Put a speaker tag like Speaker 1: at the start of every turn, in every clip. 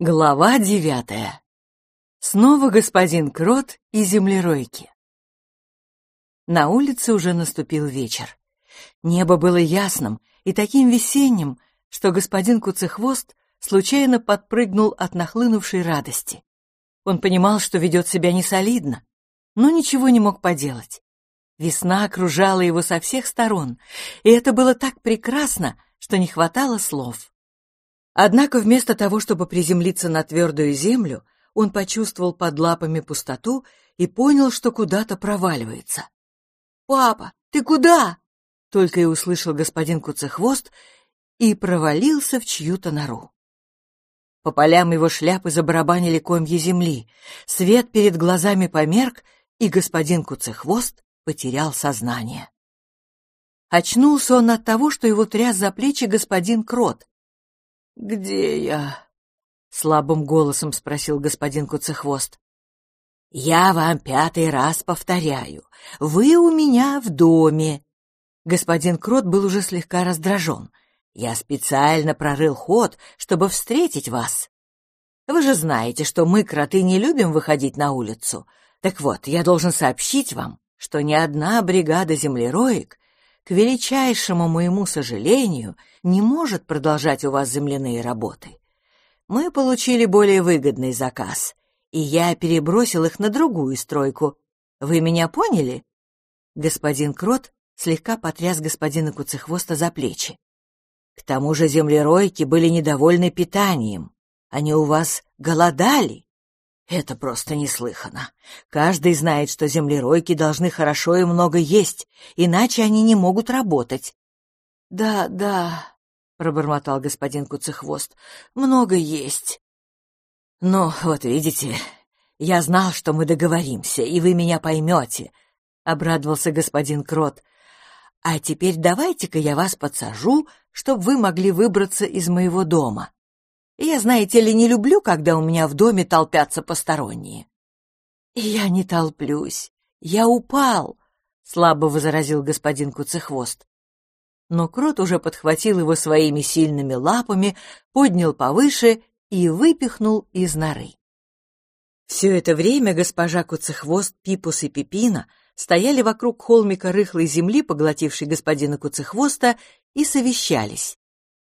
Speaker 1: Глава девятая. Снова господин Крот и землеройки. На улице уже наступил вечер. Небо было ясным и таким весенним, что господин Куцехвост случайно подпрыгнул от нахлынувшей радости. Он понимал, что ведет себя несолидно, но ничего не мог поделать. Весна окружала его со всех сторон, и это было так прекрасно, что не хватало слов. Однако вместо того, чтобы приземлиться на твердую землю, он почувствовал под лапами пустоту и понял, что куда-то проваливается. «Папа, ты куда?» — только и услышал господин Куцехвост и провалился в чью-то нору. По полям его шляпы забарабанили комья земли, свет перед глазами померк, и господин Куцехвост потерял сознание. Очнулся он от того, что его тряс за плечи господин Крот, «Где я?» — слабым голосом спросил господин Куцехвост. «Я вам пятый раз повторяю. Вы у меня в доме». Господин Крот был уже слегка раздражен. «Я специально прорыл ход, чтобы встретить вас. Вы же знаете, что мы, кроты, не любим выходить на улицу. Так вот, я должен сообщить вам, что ни одна бригада землероек к величайшему моему сожалению, не может продолжать у вас земляные работы. Мы получили более выгодный заказ, и я перебросил их на другую стройку. Вы меня поняли? Господин Крот слегка потряс господина Куцехвоста за плечи. К тому же землеройки были недовольны питанием. Они у вас голодали. Это просто неслыханно. Каждый знает, что землеройки должны хорошо и много есть, иначе они не могут работать. — Да, да, — пробормотал господин Куцехвост, — много есть. — Ну, вот видите, я знал, что мы договоримся, и вы меня поймете, — обрадовался господин Крот. — А теперь давайте-ка я вас подсажу, чтобы вы могли выбраться из моего дома. — я, знаете ли, не люблю, когда у меня в доме толпятся посторонние. Я не толплюсь. Я упал, слабо возразил господин Куцехвост. Но крот уже подхватил его своими сильными лапами, поднял повыше и выпихнул из норы. Все это время госпожа Куцехвост, Пипус и Пипина стояли вокруг холмика рыхлой земли, поглотившей господина Куцехвоста, и совещались.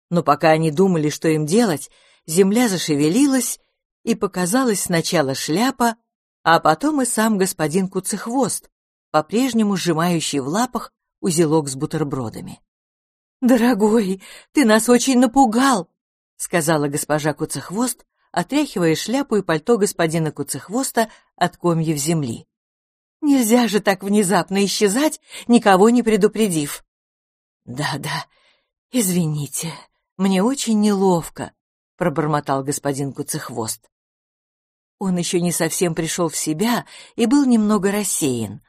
Speaker 1: Но пока они думали, что им делать, земля зашевелилась, и показалась сначала шляпа, а потом и сам господин Куцехвост, по-прежнему сжимающий в лапах узелок с бутербродами. «Дорогой, ты нас очень напугал!» — сказала госпожа Куцехвост, отряхивая шляпу и пальто господина Куцехвоста от комьев земли. «Нельзя же так внезапно исчезать, никого не предупредив!» «Да-да, извините, мне очень неловко», пробормотал господин Куцехвост. Он еще не совсем пришел в себя и был немного рассеян.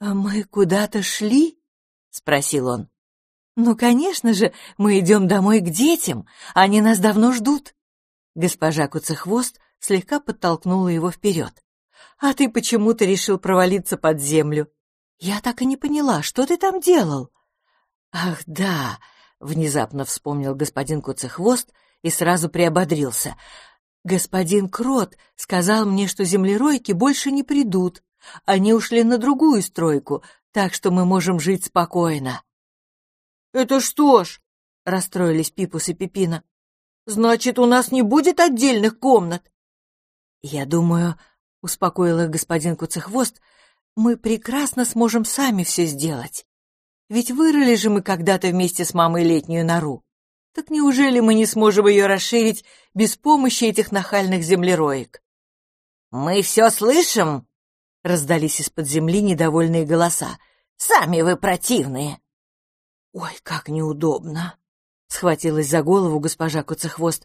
Speaker 1: «А мы куда-то шли?» — спросил он. «Ну, конечно же, мы идем домой к детям, они нас давно ждут». Госпожа Куцехвост слегка подтолкнула его вперед. «А ты почему-то решил провалиться под землю?» «Я так и не поняла, что ты там делал?» «Ах, да!» — внезапно вспомнил господин Куцехвост и сразу приободрился. «Господин Крот сказал мне, что землеройки больше не придут. Они ушли на другую стройку, так что мы можем жить спокойно».
Speaker 2: «Это что ж?» — расстроились Пипус и Пипина. «Значит, у нас не будет отдельных комнат?»
Speaker 1: «Я думаю», — успокоил их господин Куцехвост, «мы прекрасно сможем сами все сделать. Ведь вырыли же мы когда-то вместе с мамой летнюю нору. Так неужели мы не сможем ее расширить без помощи этих нахальных землероек?
Speaker 2: «Мы все слышим!» — раздались из-под земли недовольные голоса. «Сами вы противные!»
Speaker 1: «Ой, как неудобно!» — схватилась за голову госпожа Куцехвост.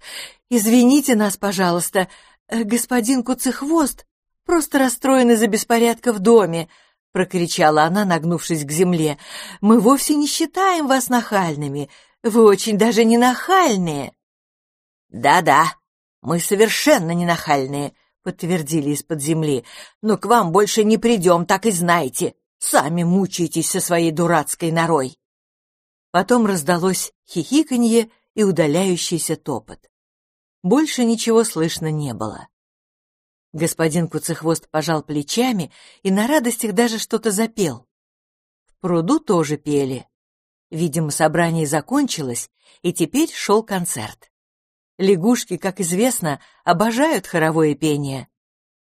Speaker 1: «Извините нас, пожалуйста, э, господин Куцехвост просто расстроен из-за беспорядка в доме», — прокричала она, нагнувшись к земле. «Мы вовсе не считаем вас нахальными. Вы очень даже не нахальные.
Speaker 2: Да-да, мы совершенно не нахальные, подтвердили из-под земли. Но к вам больше не придем, так и знайте. Сами мучаетесь со своей дурацкой норой.
Speaker 1: Потом раздалось хихиканье и удаляющийся топот. больше ничего слышно не было. Господин Куцехвост пожал плечами и на радостях даже что-то запел. В пруду тоже пели. Видимо, собрание закончилось, и теперь шел концерт. Лягушки, как известно, обожают хоровое пение.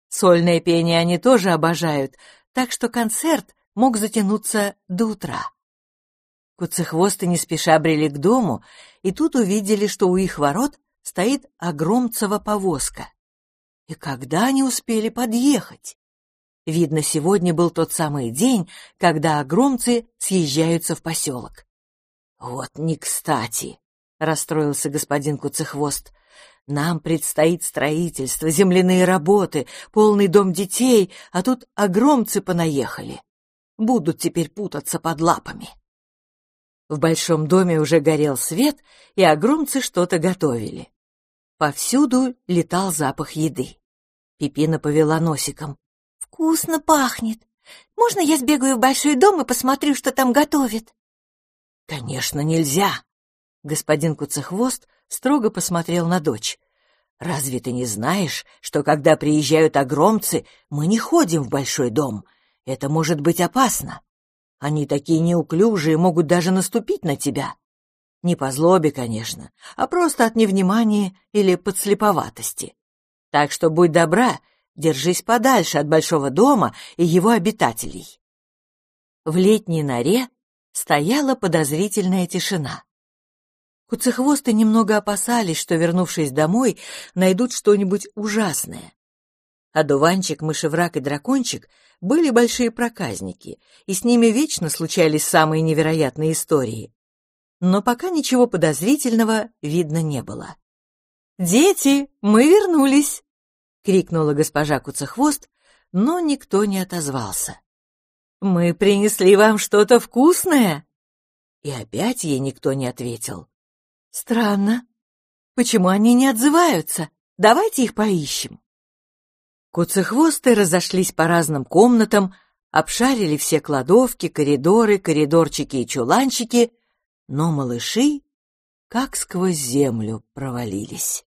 Speaker 1: Сольное пение они тоже обожают, так что концерт мог затянуться до утра. Куцехвосты не спеша брели к дому, и тут увидели, что у их ворот стоит огромцева повозка. И когда они успели подъехать? Видно, сегодня был тот самый день, когда огромцы съезжаются в поселок. «Вот не кстати», — расстроился господин Куцехвост. «Нам предстоит строительство, земляные работы, полный дом детей, а тут огромцы понаехали. Будут теперь путаться под лапами». В большом доме уже горел свет, и огромцы что-то готовили. Повсюду летал запах еды. Пипина повела носиком. «Вкусно пахнет. Можно я сбегаю в большой дом и посмотрю, что там готовят?» «Конечно, нельзя!» Господин Куцехвост строго посмотрел на дочь. «Разве ты не знаешь, что когда приезжают огромцы, мы не ходим в большой дом? Это может быть опасно. Они такие неуклюжие, могут даже наступить на тебя. Не по злобе, конечно, а просто от невнимания или подслеповатости. Так что будь добра, держись подальше от большого дома и его обитателей. В летней норе стояла подозрительная тишина. Куцехвосты немного опасались, что, вернувшись домой, найдут что-нибудь ужасное. Одуванчик, мышевраг и дракончик были большие проказники, и с ними вечно случались самые невероятные истории но пока ничего подозрительного видно не было. «Дети, мы вернулись!» — крикнула госпожа Куцехвост, но никто не отозвался. «Мы принесли вам что-то вкусное!» И опять ей никто не ответил. «Странно. Почему они не отзываются? Давайте их поищем». Куцехвосты разошлись по разным комнатам, обшарили все кладовки, коридоры, коридорчики и чуланчики — но малыши как сквозь землю провалились.